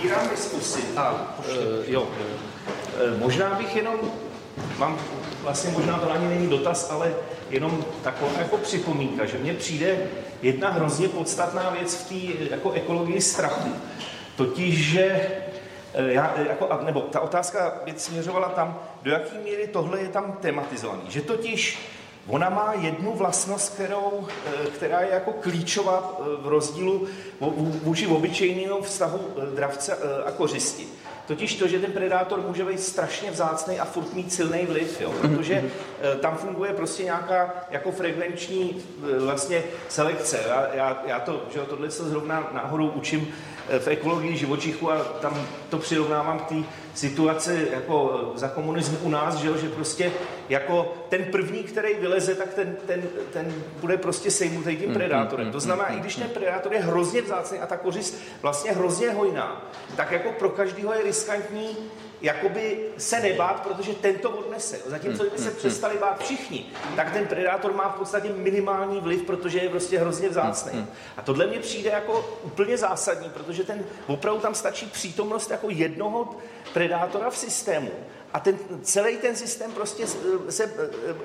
otvírám diskusi. A uh, jo, uh, možná bych jenom, mám vlastně možná to ani není dotaz, ale jenom taková jako připomínka, že mně přijde jedna hrozně podstatná věc v té jako ekologii strachu. Totiž, že já, jako, nebo ta otázka věc směřovala tam, do jaké míry tohle je tam tematizovaný. Že totiž Ona má jednu vlastnost, kterou, eh, která je jako klíčová eh, v rozdílu vůči obyčejnému vztahu eh, dravce a kořisti. Totiž to, že ten predátor může být strašně vzácný a furt mít silný vliv, jo? protože tam funguje prostě nějaká jako frekvenční vlastně selekce. Já, já, já to, že tohle se zrovna náhodou učím v ekologii živočichů a tam to přirovnávám k té situaci jako za komunismu u nás, že, že prostě jako ten první, který vyleze, tak ten, ten, ten bude prostě sejmutý tím mm, predátorem. Mm, to znamená, mm, i když ten predátor je hrozně vzácný a ta kořist vlastně hrozně hojná, tak jako pro každého je riskantní jakoby se nebát, protože ten to odnese. Zatímco kdyby se přestali bát všichni, tak ten predátor má v podstatě minimální vliv, protože je prostě hrozně vzácný. A tohle mě přijde jako úplně zásadní, protože ten opravdu tam stačí přítomnost jako jednoho predátora v systému a ten, celý ten systém prostě se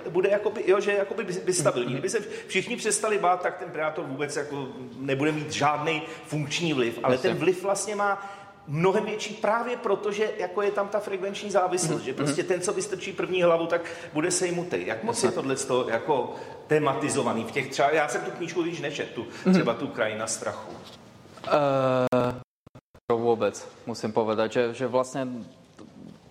bude jakoby, jo, že jakoby by stabilní. Kdyby se všichni přestali bát, tak ten predátor vůbec jako nebude mít žádný funkční vliv, ale ten vliv vlastně má mnohem větší právě proto, že jako je tam ta frekvenční závislost, mm-hmm. že prostě ten, co vystrčí první hlavu, tak bude sejmutý. Jak moc je tohle jako tematizovaný v těch třeba, já jsem tu knížku když nečet, tu, mhm. třeba tu krajina strachu. Uh, vůbec, musím povedat, že, že vlastně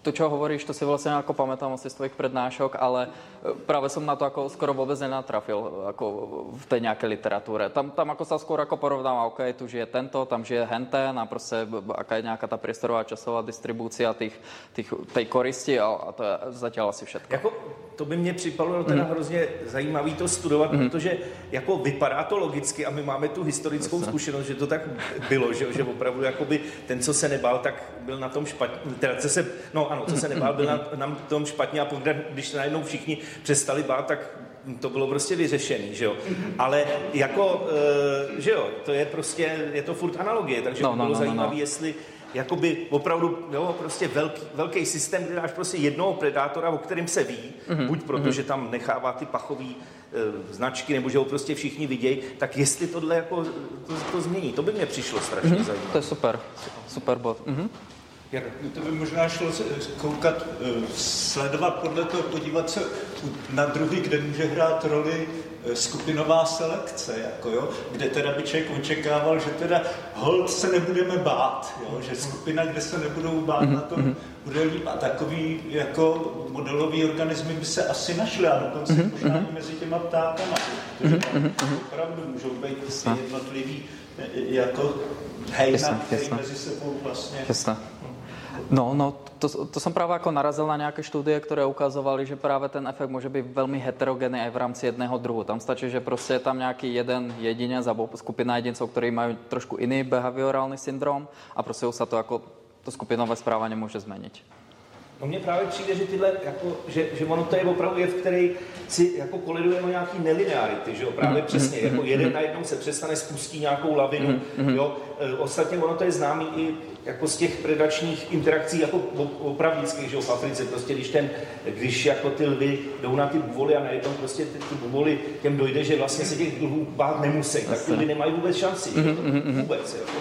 to, čo hovoríš, to si vlastne ako pamätám asi z tvojich prednášok, ale e, práve som na to ako skoro vôbec nenatrafil ako v tej nejakej literatúre. Tam, tam ako sa skôr ako porovnáva, OK, tu žije tento, tam žije henten a prostě aká je nejaká ta priestorová časová distribúcia tých, tých, tej koristi a, a to je zatiaľ asi všetko. Jako, to by mě připadlo teda mm. hrozně zajímavý to studovat, mm. protože jako vypadá to logicky a my máme tu historickou Zase. zkušenost, že to tak bylo, že, že opravdu jakoby ten, co se nebál, tak byl na tom špatně, teda co se, no ano, co se nebál, byl na, na tom špatně a pokud, když se najednou všichni přestali bát, tak to bylo prostě vyřešený, že jo. Ale jako, e, že jo, to je prostě, je to furt analogie, takže no, by bylo no, no, zajímavé, no. jestli jakoby opravdu jo, prostě velký, velký systém, kde dáš prostě jednoho predátora, o kterém se ví, mm-hmm. buď proto, mm-hmm. že tam nechává ty pachové e, značky, nebo že ho prostě všichni vidějí, tak jestli tohle jako to, to změní, to by mě přišlo strašně mm-hmm. zajímavé. To je super, super bod. Mm-hmm. To by možná šlo koukat, eh, sledovat podle toho, podívat se na druhý, kde může hrát roli eh, skupinová selekce, jako jo, kde teda by člověk očekával, že teda hold se nebudeme bát, jo, že skupina, kde se nebudou bát, na tom mhm, mhm. bude líp. A takový jako modelový organismy by se asi našly a dokonce mhm, možná i mezi těma ptákama, protože opravdu můžou být jednotlivý eh, jako hejna, který mezi sebou vlastně. No, no, to, to som práve ako narazil na nejaké štúdie, ktoré ukazovali, že práve ten efekt môže byť veľmi heterogénny aj v rámci jedného druhu. Tam stačí, že prostě je tam nejaký jeden jedinec alebo skupina jedincov, ktorí majú trošku iný behaviorálny syndrom a prostě sa to ako to skupinové správanie môže zmeniť. No mně právě přijde, že tyhle, jako, že, že ono to je opravdu jev, který si jako koliduje o nějaký nelinearity, že jo, právě mm, přesně, jako mm, jeden mm. najednou se přestane, spustí nějakou lavinu, jo, e, ostatně ono to je známý i jako z těch predačních interakcí jako opravdických, že jo, v Africe, prostě když ten, když jako ty lvy jdou na ty buvoly a najednou prostě ty, ty buvoly těm dojde, že vlastně se těch lvů bát nemusí, tak ty lvy nemají vůbec šanci? Mm-hmm. vůbec, jako.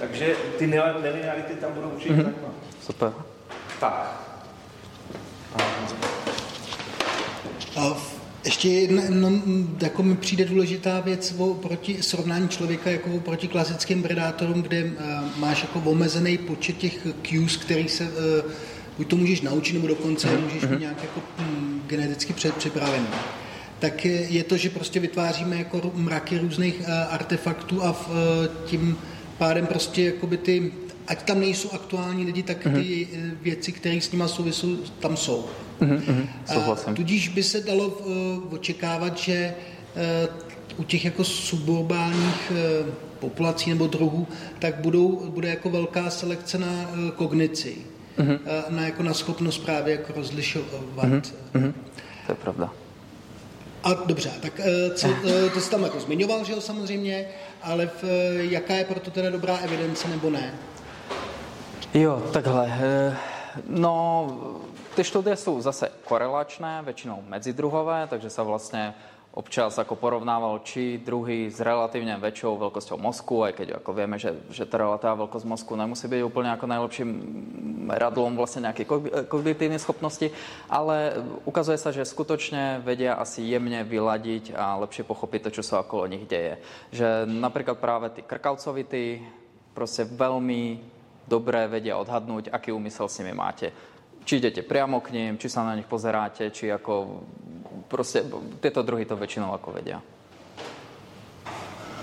Takže ty nelinearity tam budou určitě mm-hmm. Super. Tak. A ještě jedna, no, jako mi přijde důležitá věc o proti srovnání člověka jako proti klasickým predátorům, kde uh, máš jako omezený počet těch cues, který se uh, buď to můžeš naučit, nebo dokonce mm-hmm. můžeš mít mhm. nějak jako um, geneticky předpřipravený. Tak je to, že prostě vytváříme jako mraky různých uh, artefaktů a v, uh, tím pádem prostě jakoby ty, ať tam nejsou aktuální lidi, tak mm-hmm. ty věci, které s nima souvisou, tam jsou. Mm-hmm, souhlasím. Tudíž by se dalo uh, očekávat, že uh, u těch jako suburbálních uh, populací nebo druhů, tak budou, bude jako velká selekce na uh, kognici, mm-hmm. uh, na, jako na schopnost právě jako rozlišovat. Mm-hmm. To je pravda. A dobře, tak co, to jsi tam jako zmiňoval, že jo, samozřejmě, ale v, jaká je proto teda dobrá evidence nebo ne? Jo, takhle. Eh, no, ty študie jsou zase korelačné, většinou medzidruhové, takže se vlastně občas jako porovnával či druhý s relativně väčšou velkosťou mozku, aj keď jako vieme, že, že ta relativná velkost mozku nemusí být úplně jako nejlepším radlom vlastně nějaké kognitivní schopnosti, ale ukazuje se, že skutečně vedia asi jemně vyladiť a lepšie pochopit to, co se okolo nich děje. Že například právě ty krkavcovity prostě velmi dobré vedia odhadnout, aký úmysel s nimi máte či jdete priamo k ním, či sa na nich pozeráte, či ako prostě tyto druhy to většinou jako vedia.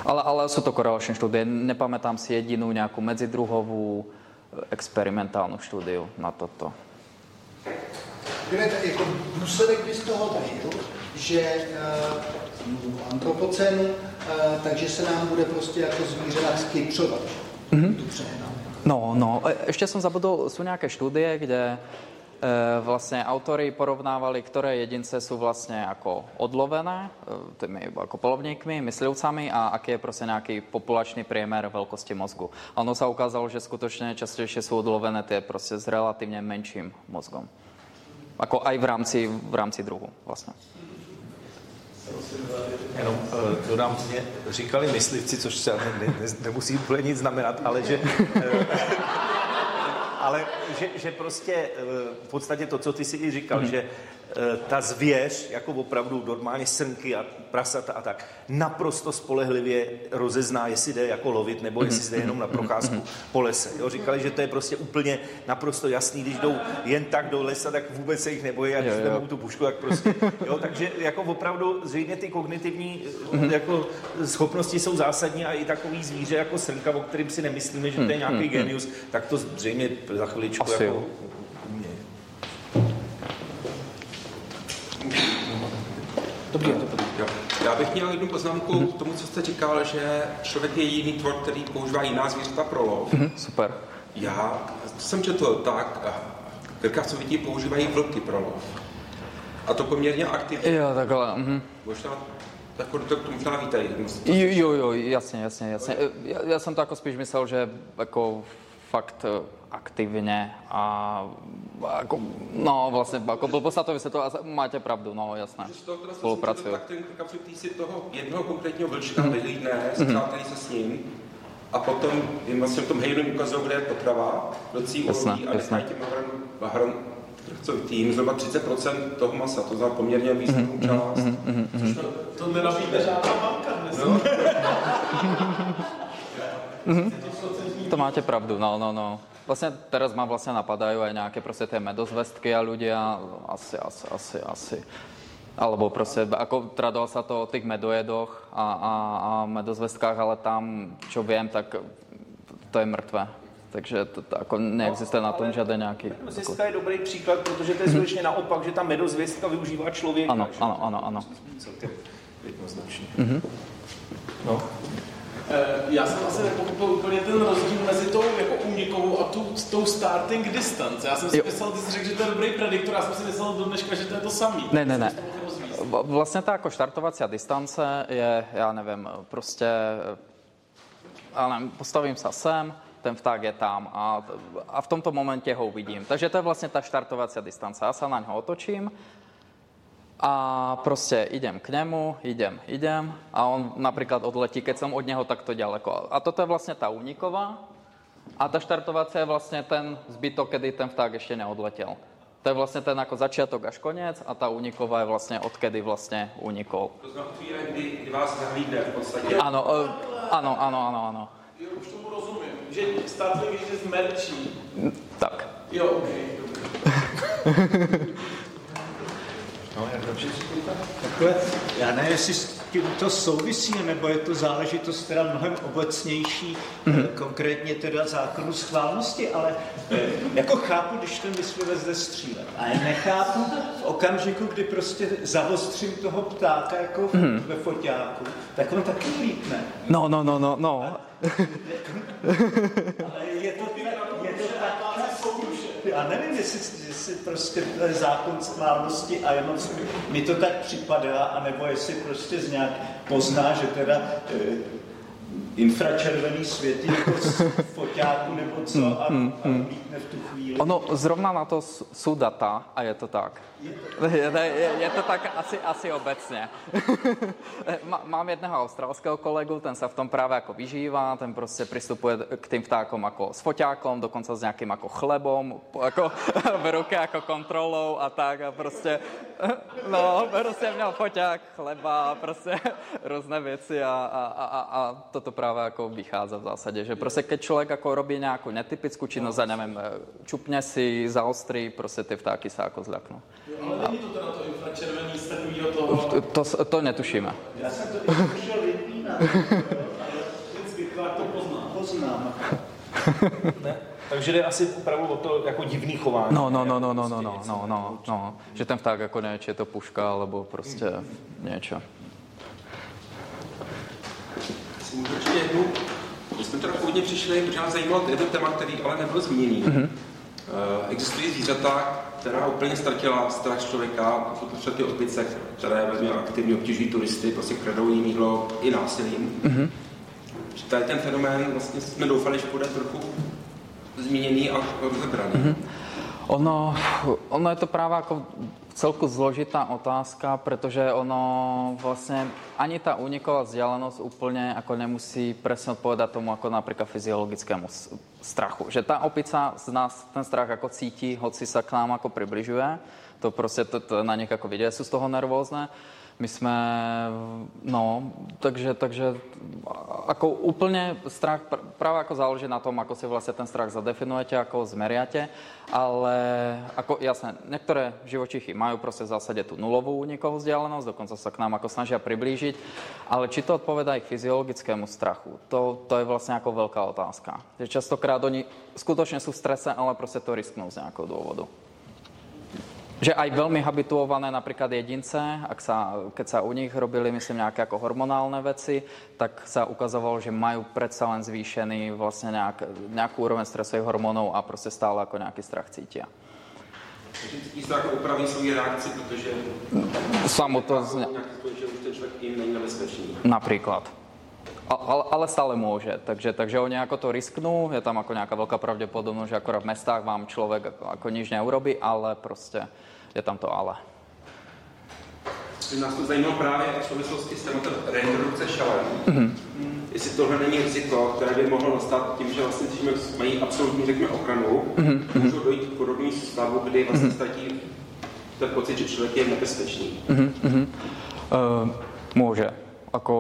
Ale, ale jsou to korelační studie. Nepamätám si jedinou nějakou medzidruhovou eh, experimentální studiu na toto. Kde jako důsledek by z toho byl, že uh, antropocenu, uh, takže se nám bude prostě jako zvířata skypřovat. Mm-hmm. No, no, ještě jsem zabudl, jsou nějaké studie, kde E, vlastně autory porovnávali, které jedince jsou vlastně jako odlovené, e, tými jako polovníkmi, myslivcami a aký je prostě nějaký populační průměr velkosti mozgu. A ono se ukázalo, že skutečně častěji jsou odlovené ty prostě s relativně menším mozgom. Jako aj v rámci, v rámci druhu vlastně. Jenom uh, dodám, mě říkali myslivci, což se ne, ne, nemusí úplně nic znamenat, ale že uh, ale že, že prostě eh, v podstatě to, co ty si i říkal, hmm. že Eh, ta zvěř, jako opravdu normálně srnky a prasata a tak, naprosto spolehlivě rozezná, jestli jde jako lovit, nebo jestli jde jenom na procházku po lese. Jo, říkali, že to je prostě úplně naprosto jasný, když jdou jen tak do lesa, tak vůbec se jich nebojí a když jdou tu pušku, tak prostě, jo, takže jako opravdu zřejmě ty kognitivní mhm. jako schopnosti jsou zásadní a i takový zvíře jako srnka, o kterým si nemyslíme, že to je nějaký genius, tak to zřejmě za chviličku Asi jako Dobrý, Já bych měl jednu poznámku mm-hmm. k tomu, co jste říkal, že člověk je jiný tvor, který používá jiná zvířata pro lov. Mm-hmm, super. Já jsem četl tak, krkavcovití používají vlky pro lov. A to poměrně aktivně. Jo, takhle. Mm-hmm. Možná jako to, to možná víte. Jo, jo, jo, jasně, jasně, jasně. Já, já jsem to jako spíš myslel, že jako fakt aktivně a jako, no vlastně, jako blbost to vysvětlo, a máte pravdu, no jasné, spolupracuju. Tak ten kapřitý si toho jednoho konkrétního vlčka mm-hmm. vyhlídne, zpřátelí se s ním a potom jim vlastně v tom hejnu ukazují, kde je potrava, docí uloví a nechají těm hran, tým zhruba 30% toho masa, to znamená poměrně významnou mm-hmm. část. Mm-hmm. Což to, to nenabídne žádná banka dnes. No. To máte pravdu, no, no, no. Vlastně teraz ma vlastně napadají aj nějaké prostě ty medozvestky a ľudia asi, asi, asi, asi. Alebo prostě, jako tradovalo se to o těch medojedoch a, a, a medozvestkách, ale tam, čo vím, tak to je mrtvé. Takže to, to jako neexistuje no, na tom žádný nějaký... Medozvěstka jako... je dobrý příklad, protože to je skutečně naopak, že ta medozvěstka využívá člověka. Ano, ano, ano, ano. Celkem jednoznačně. Mm-hmm. No. Eh, já jsem asi nepochopil úplně ten rozdíl mezi tou jako únikovou a tu, tou starting distance. Já jsem si jo. myslel, ty jsi řekl, že to je dobrý prediktor, já jsem si myslel do dneška, že to je to samý. Ne, ne, ne. Vlastně ta jako štartovací distance je, já nevím, prostě, ale eh, postavím se sem, ten vták je tam a, a v tomto momentě ho uvidím. Takže to je vlastně ta štartovací distance. Já se na něho otočím a prostě idem k němu, idem, idem a on například odletí, keď jsem od něho takto daleko. A toto je vlastně ta úniková a ta štartovací je vlastně ten zbytok, kdy ten vták ještě neodletěl. To je vlastně ten jako začátek až konec a ta úniková je vlastně odkedy vlastně unikol. To znamená chvíle, kdy, kdy vás zahlídne v podstatě. Ano, uh, ano, ano, ano, ano. Jo, už tomu rozumím, že startuje, když je zmerčí. Tak. Jo, ok. No, jak Takhle, já nevím, jestli s tím to souvisí, nebo je to záležitost teda mnohem obecnější, mm-hmm. konkrétně teda zákonu schválnosti, ale eh, jako chápu, když ten myslivec zde střílet. A nechápu v okamžiku, kdy prostě zavostřím toho ptáka jako mm-hmm. ve foťáku, tak on taky lítne. No, no, no, no, no. ale je to, tak, já nevím, jestli, jestli prostě to je zákon schválnosti a jenom mi to tak připadá, anebo jestli prostě z nějak pozná, že teda e, infračervený svět jako foťáku nebo co mm, a, a mm. v tu chvíli. Ono zrovna na to jsou data a je to tak. Je to, je, je, je to tak asi, asi obecně. Mám jedného australského kolegu, ten se v tom právě jako vyžívá, ten prostě přistupuje k tým vtákom jako s foťákom, dokonce s nějakým jako chlebom, jako v ruce jako kontrolou a tak a prostě, no, prostě měl foťák, chleba, prostě různé věci a, a, a, a toto právě jako vychází v zásadě, že prostě keď člověk jako robí nějakou netypickou činnost, no. nevím, čupně si, zaostří, prostě ty vtáky se jako zľaknou. Ale není to teda to infračervený z takového toho... To, to, to netušíme. Já jsem to tušil jedný vždycky to poznám. Poznám. ne? Takže jde asi opravdu o to jako divný chování. No, no, no, no, no, no, no, no, no, no, že ten vták jako neč je to puška, alebo prostě něco. Určitě jednu, my jsme teda původně přišli, protože nás zajímalo jedno téma, který ale nebyl zmíněný. Mm-hmm. Existují zvířata, která úplně ztratila strach člověka, jsou to třeba ty opice, které velmi aktivně obtěžují turisty, prostě kradou jim jídlo i násilím. Mm-hmm. Tady ten fenomén vlastně jsme doufali, že bude trochu zmíněný a rozebraný. Mm-hmm. Ono, ono je to právě jako celku zložitá otázka, protože ono vlastně ani ta úniková vzdialenost úplně jako nemusí přesně odpovědat tomu jako například fyziologickému strachu. Že ta opica z nás ten strach jako cítí, hoci se k nám jako přibližuje, to prostě to, to na nich jako vidět, jsou z toho nervózne. My jsme, no, takže, takže jako úplně strach právě jako záleží na tom, ako si vlastně ten strach zadefinujete, jako zmeriate, ale jako jasné, některé živočichy mají prostě v zásadě tu nulovou únikovou vzdialenost, dokonce se k nám jako snaží přiblížit, ale či to odpovídá i fyziologickému strachu, to, to je vlastně jako velká otázka. Že častokrát oni skutečně jsou v strese, ale prostě to risknou z nějakého důvodu že aj veľmi habituované napríklad jedince, ak sa, keď sa u nich robili, myslím, nejaké ako hormonálne veci, tak sa ukazovalo, že majú predsa len zvýšený vlastne nejak, nejakú úroveň stresových hormónov a prostě stále ako nejaký strach cítia. Takže cítí strach upraví svoji reakci, protože Samo to zne... že už ten člověk není nebezpečný. Například. Ale, ale stále může, takže, takže oni jako to risknou, je tam jako nějaká velká pravděpodobnost, že akorát v mestách vám člověk jako, jako nič neurobí, ale prostě je tam to ale. Nás to zajímalo právě v souvislosti s tématem reprodukce šalem. Mm-hmm. Jestli tohle není riziko, které by mohlo nastat tím, že vlastně když mají absolutní, řekněme, ochranu, mm-hmm. můžou dojít k podobný stavu, kdy vlastně mm-hmm. ztratí ten pocit, že člověk je nebezpečný. Mm-hmm. Uh, může ako,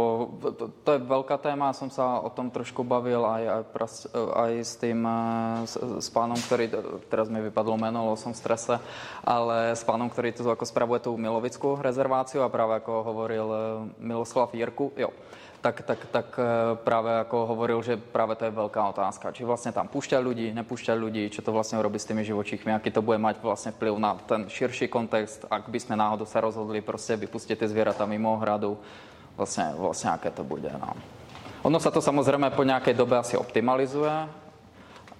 to, to je velká téma, jsem se o tom trošku bavil aj, aj, pras, aj s tím, eh, s, s pánom, který, teraz mi vypadlo jméno, jsem v strese, ale s pánom, který to jako spravuje tu Milovickou rezerváciu a právě jako hovoril eh, Miloslav Jirku, jo, tak, tak, tak eh, právě jako hovoril, že právě to je velká otázka. Či vlastně tam pušťají lidi, nepušťají lidi, co to vlastně robí s těmi živočichmi, jaký to bude mít vlastně vplyv na ten širší kontext, ak by jsme náhodou se rozhodli prostě vypustit ty zvěrata mimo hradu, vlastně, vlastně jaké to bude. No. Ono se to samozřejmě po nějaké době asi optimalizuje,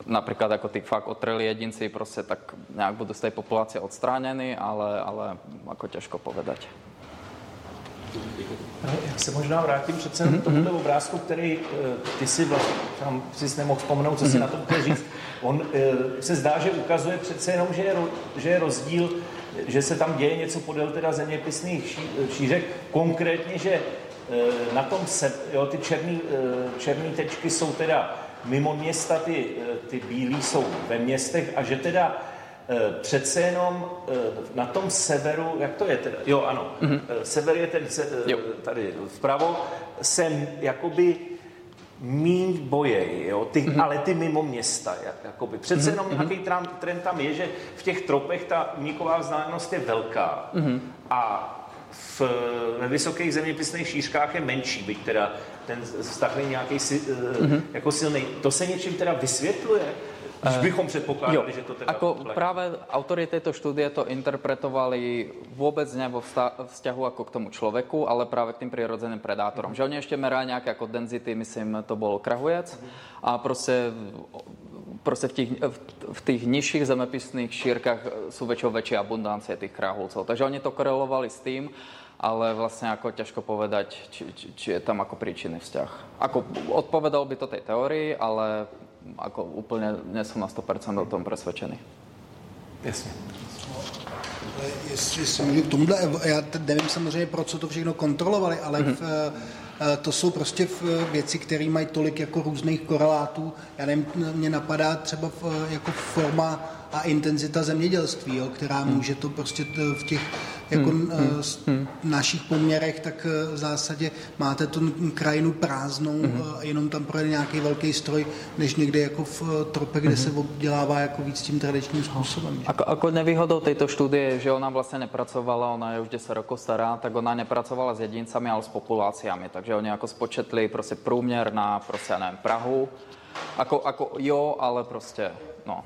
například jako ty fakt otreli jedinci prostě tak nějak budou z té populace odstráněny, ale, ale jako těžko povedať. Já se možná vrátím přece mm-hmm. tomuto obrázku, který eh, ty si vlastně, tam si nemohl vzpomenout, co si mm-hmm. na to chtěl říct. On eh, se zdá, že ukazuje přece jenom, že je, že je rozdíl, že se tam děje něco podél teda zeměpisných ší, šířek, konkrétně, že na tom se, jo, ty černý, eh, černý tečky jsou teda mimo města, ty, eh, ty bílí jsou ve městech a že teda přece jenom na tom severu, jak to je teda? Jo, ano, mm-hmm. sever je ten tady vpravo, jsem jakoby míň boje, jo, ty, mm-hmm. ale ty mimo města, jak, jakoby. Přece mm-hmm. jenom nějaký trend tam je, že v těch tropech ta uniková vzdálenost je velká mm-hmm. a v, ve vysokých zeměpisných šířkách je menší, byť teda ten vztah není nějaký si, mm-hmm. jako silný. To se něčím teda vysvětluje? Když eh, bychom předpokládali, jo, že to teda Ako právě autory této studie to interpretovali vůbec ne vo vzťahu jako k tomu člověku, ale právě k tým přirozeným predátorům. Mm-hmm. Že oni ještě merá nějaké jako density, myslím, to byl krahujec mm-hmm. a prostě prostě v těch, v těch nižších zemepisných šírkách jsou väčšou väčší abundancie těch kráhulcov. Takže oni to korelovali s tím, ale vlastně jako těžko povedať, či, či, či je tam jako příčinný vzťah. Ako odpovedal by to tej teorii, ale ako úplně nejsem na 100% o tom přesvědčený. Jasně. Jestli, jestli můžu k tomuhle, já nevím samozřejmě, pro co to všechno kontrolovali, ale mm-hmm. v, eh, to jsou prostě věci, které mají tolik jako různých korelátů. Já nevím, mě napadá třeba v, jako forma a intenzita zemědělství, jo, která hmm. může to prostě v těch jako hmm. hmm. hmm. našich poměrech, tak eh, v zásadě máte tu krajinu prázdnou, hmm. jenom tam projede nějaký velký stroj, než někde jako v eh, trope, kde hmm. se obdělává jako víc tím tradičním způsobem. Ako, ako nevýhodou této studie že ona vlastně nepracovala, ona je už 10 rokov stará, tak ona nepracovala s jedincami, ale s populáciami, takže oni jako spočetli prostě průměr na prostě, nevím, Prahu, ako, ako jo, ale prostě, no,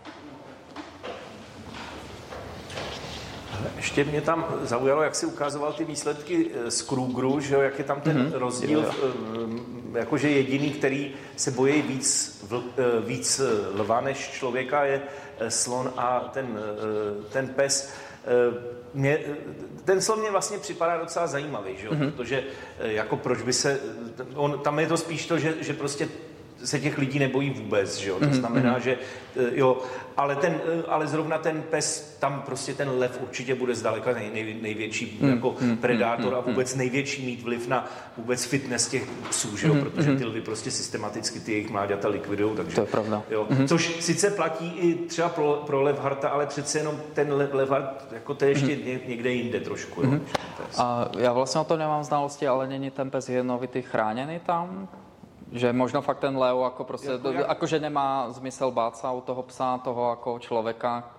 Ještě mě tam zaujalo, jak si ukazoval ty výsledky eh, z Krugru, že jo, jak je tam ten mm-hmm. rozdíl, jo, jo. Eh, jakože jediný, který se bojí víc, vl, eh, víc lva než člověka, je slon a ten, ten pes. Mě, ten slon mě vlastně připadá docela zajímavý, že jo? Mm-hmm. protože jako proč by se, on, tam je to spíš to, že, že prostě se těch lidí nebojí vůbec, že jo? To mhm, znamená, mm-hmm. že jo, ale, ten, ale zrovna ten pes, tam prostě ten lev určitě bude zdaleka nej, nej, největší mm, jako predátor a vůbec největší mít vliv na vůbec fitness těch psů, že jo? Protože ty lvy prostě systematicky ty jejich mláďata likvidují. Takže, to je pravda. Jo. Což sice platí i třeba pro, pro Levharta, ale přece jenom ten Levhart, jako to je ještě mm. někde jinde trošku. Jo? A já vlastně o to nemám znalosti, ale není ten pes jednovitý chráněný tam? Že možno fakt ten Leo jako prostě, jako, jak... akože nemá zmysel bát se u toho psa, toho jako člověka,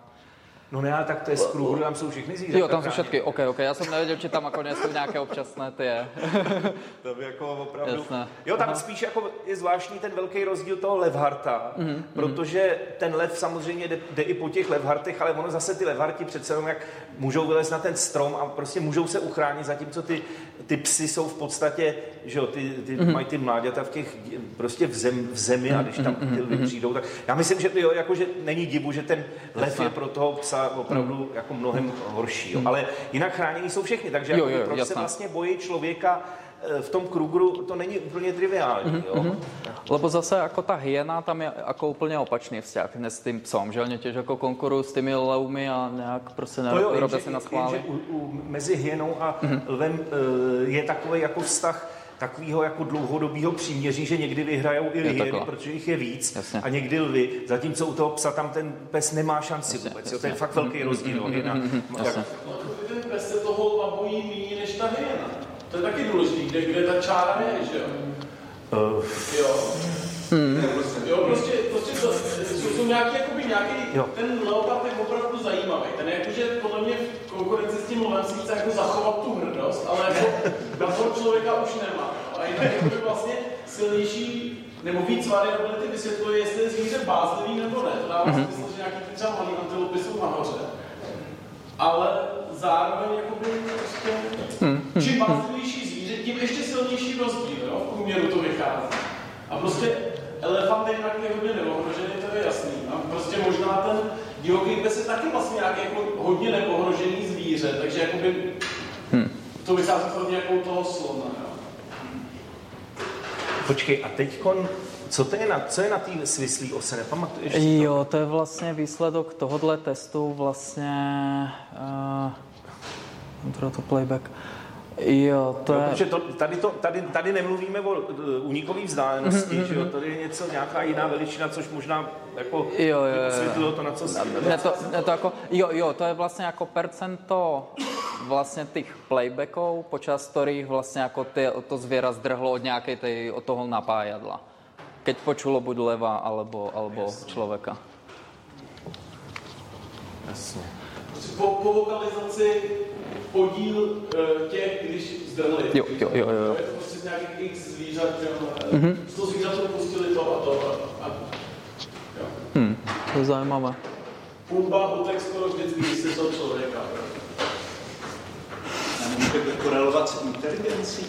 No ne, tak to je z kruhu, tam jsou všichni zvířata. Jo, tam jsou všechny, ok, ok. Já jsem nevěděl, že tam jako nejsou nějaké občasné ty je. to by jako opravdu... Jasné. Jo, tam Aha. spíš jako je zvláštní ten velký rozdíl toho levharta, mm-hmm. protože ten lev samozřejmě jde, jde, i po těch levhartech, ale ono zase ty levharti přece jenom jak můžou vylézt na ten strom a prostě můžou se uchránit, zatímco ty, ty psy jsou v podstatě, že jo, ty, ty mm-hmm. mají ty mláďata v těch, prostě v, zem, v zemi a když tam mhm, ty mm-hmm. přijdou, tak já myslím, že jo, jako, že není divu, že ten lev je pro toho psa opravdu mm. jako mnohem horší. Jo. Ale jinak chránění jsou všechny, takže jo, jako, jo, proč jasná. se vlastně bojí člověka eh, v tom Krugru to není úplně triviální. Mm-hmm. Jo? Mhm. Lebo zase jako ta hyena tam je jako úplně opačný vzťah s tím psom, že oni těž jako konkurují s těmi leumy a nějak prostě nerobí se na schvály. U, u, mezi hyenou a mm-hmm. lvem uh, je takový jako vztah takového jako dlouhodobého příměří, že někdy vyhrajou i hyeny, protože jich je víc, Jasně. a někdy lvy, zatímco u toho psa tam ten pes nemá šanci Jasně. vůbec. Jo, to je fakt velký rozdíl. Hyena, jak... Ten pes se toho bojí méně než ta hyena. To je taky důležité, kde, kde ta čára je, že jo? Uh. Jo. Hmm. Jo, prostě, prostě to, to jsou nějaký, jakoby nějaký, jo. ten leopard je opravdu zajímavý. Ten je jakože podle mě v konkurenci s tím lovem si chce jako zachovat tu hrdost, ale jako na toho člověka už nemá. A jinak jakoby vlastně silnější nebo víc variability vysvětluje, jestli je zvíře bázlivý nebo ne. To dává mm-hmm. smysl, že nějaký ty třeba malý antilopy jsou nahoře. Ale zároveň jakoby prostě, mm-hmm. čím bázlivější zvíře, tím ještě silnější rozdíl, jo? v průměru to vychází. A prostě elefant je taky hodně neohrožený, to je jasný. A prostě možná ten divoký pes je taky vlastně nějaký jako hodně neohrožený zvíře, takže jakoby hmm. to vychází hodně jako toho slona. Jo. Počkej, a teď co to je na, co je na té svislý ose, nepamatuješ? Jo, to je vlastně výsledok tohohle testu vlastně uh, to playback. Uh, Jo, to jo, je... to, tady, to, tady, tady nemluvíme o unikové vzdálenosti, mm-hmm. že jo, tady je něco, nějaká jiná veličina, což možná jako jo, jo, jo. to, na co si... Ne, to, ne, to jako, jo, jo, to je vlastně jako percento vlastně těch playbacků, počas kterých vlastně jako ty, to zvěra zdrhlo od nějaké tej, od toho napájadla. Keď počulo buď leva, alebo, alebo člověka. Jasně. Po, po vokalizaci podíl uh, těch, když zdrhli. Jo, jo, jo, jo. Je to prostě z nějakých x zvířat, že mm-hmm. z toho zvířat pustili to a to. A, a, jo. Hmm, to je zajímavé. Pumba utek skoro vždycky, když se toho člověka. Nemůžete korelovat s inteligencí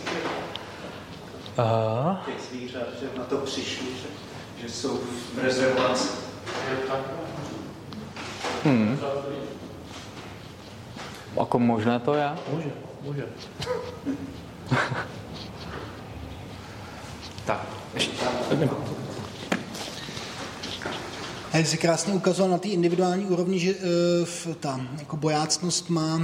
Aha. těch zvířat, že na to přišli, že, že jsou v rezervaci. Hmm. Ako možné to je? Může, může. tak, ještě. A se krásně ukazoval na té individuální úrovni, že uh, ta jako bojácnost má uh,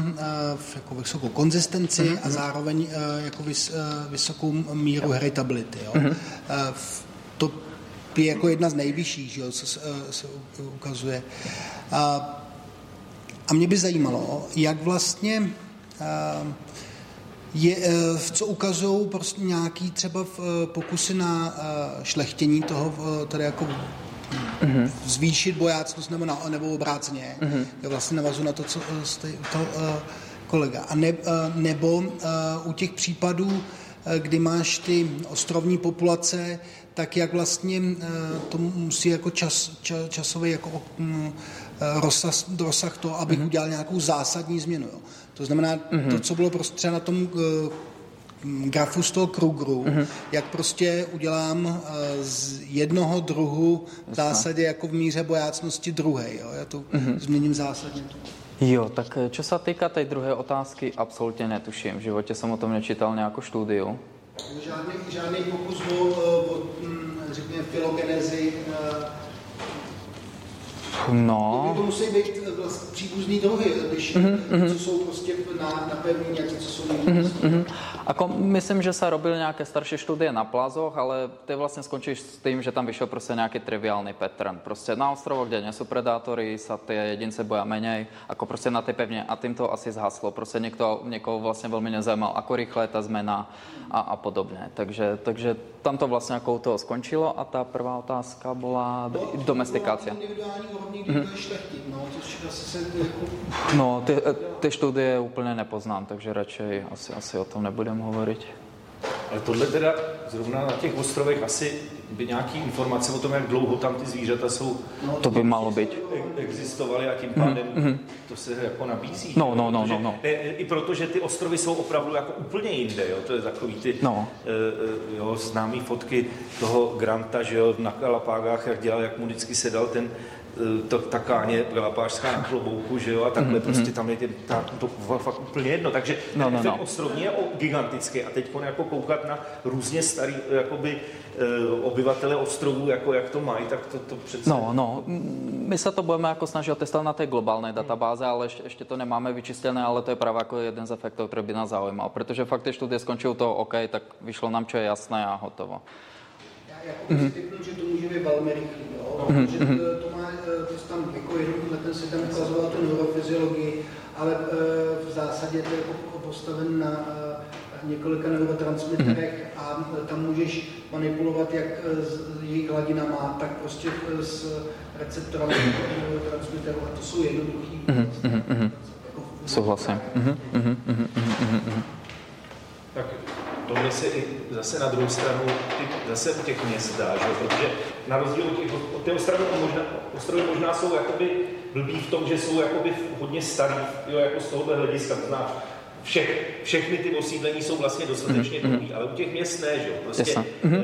jako vysokou konzistenci mm-hmm. a zároveň uh, jako vys, uh, vysokou míru heritability. Jo? Mm-hmm. Uh, to je jako jedna z nejvyšších, že jo, co se, uh, se ukazuje. A, a mě by zajímalo, jak vlastně uh, je, co ukazují prostě nějaký třeba pokusy na šlechtění toho, tedy jako mm-hmm. zvýšit bojácnost nebo, na, nebo obráceně. Mm-hmm. Já vlastně navazu na to, co eh, jste to, kolega. A ne, nebo u těch případů, kdy máš ty ostrovní populace, tak jak vlastně to musí jako čas, čas, časový jako um, rozsah, rozsah to, abych mm-hmm. udělal nějakou zásadní změnu. Jo. To znamená, mm-hmm. to, co bylo prostě na tom uh, grafu z toho Krugru, mm-hmm. jak prostě udělám eh, z jednoho druhu v zásadě jako v míře bojácnosti druhé. Jo? Já to mm-hmm. změním zásadně. Jo, tak čo eh, se týká té druhé otázky, absolutně netuším. V životě jsem o tom nečítal nějakou studiu. Žádný, žádný pokus o, o hm, řekněme, filogenezi No. To musí být eh, vlastně příbuzný druhy, když mm-hmm. co jsou prostě na, na pevnině, co jsou mm-hmm. Ako, myslím, že se robil nějaké starší studie na plazoch, ale ty vlastně skončíš s tím, že tam vyšel prostě nějaký triviální pattern. Prostě na ostrovoch, kde nejsou predátory, sa ty jedince boja menej, jako prostě na té pevně a tím to asi zhaslo. Prostě někdo, někoho vlastně velmi nezajímal, ako rychle je ta zmena a, a podobně. Takže, takže tam to vlastně jako toho skončilo a ta prvá otázka byla no, domestikace. Mm-hmm. no, no ty, ty studie úplně nepoznám, takže radši asi, asi o tom nebudem hovorit. Ale tohle teda zrovna na těch ostrovech asi by nějaký informace o tom, jak dlouho tam ty zvířata jsou. No, to by malo být. Existovaly a tím pádem mm-hmm. to se jako nabízí. No, no, no, no, no. I proto, že ty ostrovy jsou opravdu jako úplně jinde, jo. To je takový ty no. uh, jo, známý fotky toho Granta, že jo, na Kalapágách, jak dělal, jak mu vždycky sedal ten to, ta káně galapářská na klobouku, že jo, a takhle mm-hmm. prostě tam je tě, ta, to fakt úplně jedno. Takže no, no, ten no. ostrovní je gigantický a teď jako koukat na různě starý jakoby, uh, obyvatele ostrovů, jako jak to mají, tak to, to přece... No, no, my se to budeme jako snažit testovat na té globální databáze, ale ještě, ještě to nemáme vyčistěné, ale to je právě jako jeden z efektů, který by nás zaujímal, protože fakt ty studie skončil to OK, tak vyšlo nám, co je jasné a hotovo. Já jako mm-hmm. že to může být velmi rychlý, jo? Mm-hmm. že to, to má to tam jako jenom ten si tam ukazoval tu neurofyziologii, ale e, v zásadě to je jako postaven na e, několika neurotransmiterech mm-hmm. a tam můžeš manipulovat jak jejich hladina má, tak prostě s receptorami mm-hmm. neurotransmiterů a to jsou jednoduchý. Mm-hmm. Jako Souhlasím. Mm-hmm. Tak tohle se i zase na druhou stranu zase u těch měst dá, že? protože na rozdíl od těch, od té ostrovy možná, ostrovy možná jsou jakoby blbý v tom, že jsou jakoby hodně starý, jo, jako z tohohle hlediska, to znáš, všech, všechny ty osídlení jsou vlastně dostatečně mm-hmm. dlouhý, ale u těch měst ne, že jo, prostě mm-hmm.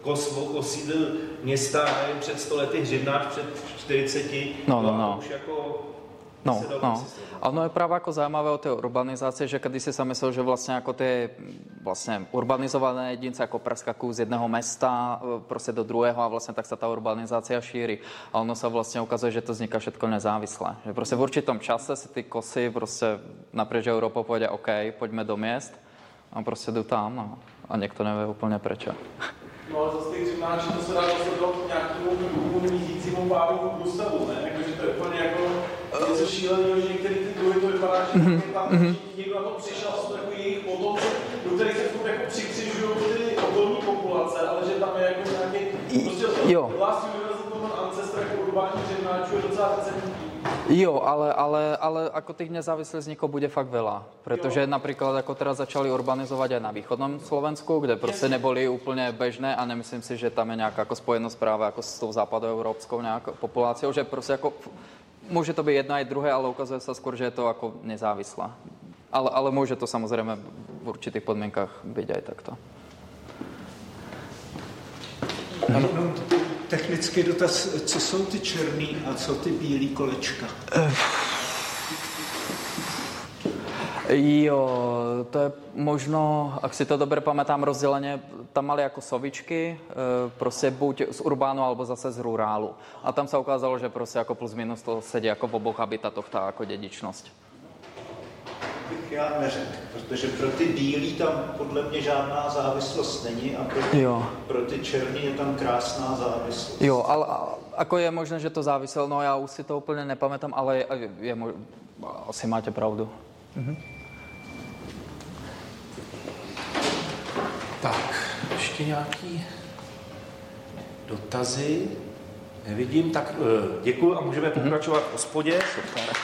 Kos osídl města, nevím, před 100 lety, Hřibnáč před 40, no, no, no. už jako No, no. A ono je právě jako zajímavé o té urbanizaci, že když si sa myslel, že vlastně jako ty vlastně urbanizované jedince jako preskakují z jedného města e, prostě do druhého a vlastně tak se ta urbanizace šíří. A ono se vlastně ukazuje, že to vzniká všetko nezávisle. Že prostě v určitom čase si ty kosy prostě napříč Evropou půjde OK, pojďme do měst a prostě jdu tam a, a někdo neví úplně proč. No ale zase těch to se dá dostat k nějakému mízícímu páru Bruselu, ne? Jako, že to je úplně jako něco šíleného, že některé ty druhy to vypadá, že mm-hmm. tam mm-hmm. někdo na to přišel, jsou jako jejich potomci, do kterých se furt jako přikřižují ty okolní populace, ale že tam je jako nějaký, prostě jo. last universal ancestor jako urbání řevnáčů je docela recentní. Jo, ale, ale, ale jako těch nezávislých vzniků bude fakt veľa. Protože jo. například jako teda začali urbanizovat aj na východnom Slovensku, kde prostě neboli úplně bežné a nemyslím si, že tam je nějaká jako spojenost právě jako s tou západoevropskou nějakou populací, že prostě jako může to být jedno i druhé, ale ukazuje se skôr, že je to jako nezávislá. Ale, ale může to samozřejmě v určitých podmínkách být aj takto. Ano. No, technický dotaz, co jsou ty černý a co ty bílý kolečka? Jo, to je možno, ak si to dobře pamätám, rozděleně, tam mali jako sovičky, e, prostě buď z urbánu, alebo zase z rurálu. A tam se ukázalo, že prostě jako plus minus to sedí jako v oboch habitatoch ta jako dědičnost bych já neřekl, protože pro ty bílí tam podle mě žádná závislost není a pro ty, jo. pro ty černý je tam krásná závislost. Jo, ale ako je možné, že to záviselo, no já už si to úplně nepamätám, ale je, je, je asi máte pravdu. Mhm. Ještě nějaký dotazy? Nevidím, tak eh, děkuji a můžeme pokračovat v hospodě. Super.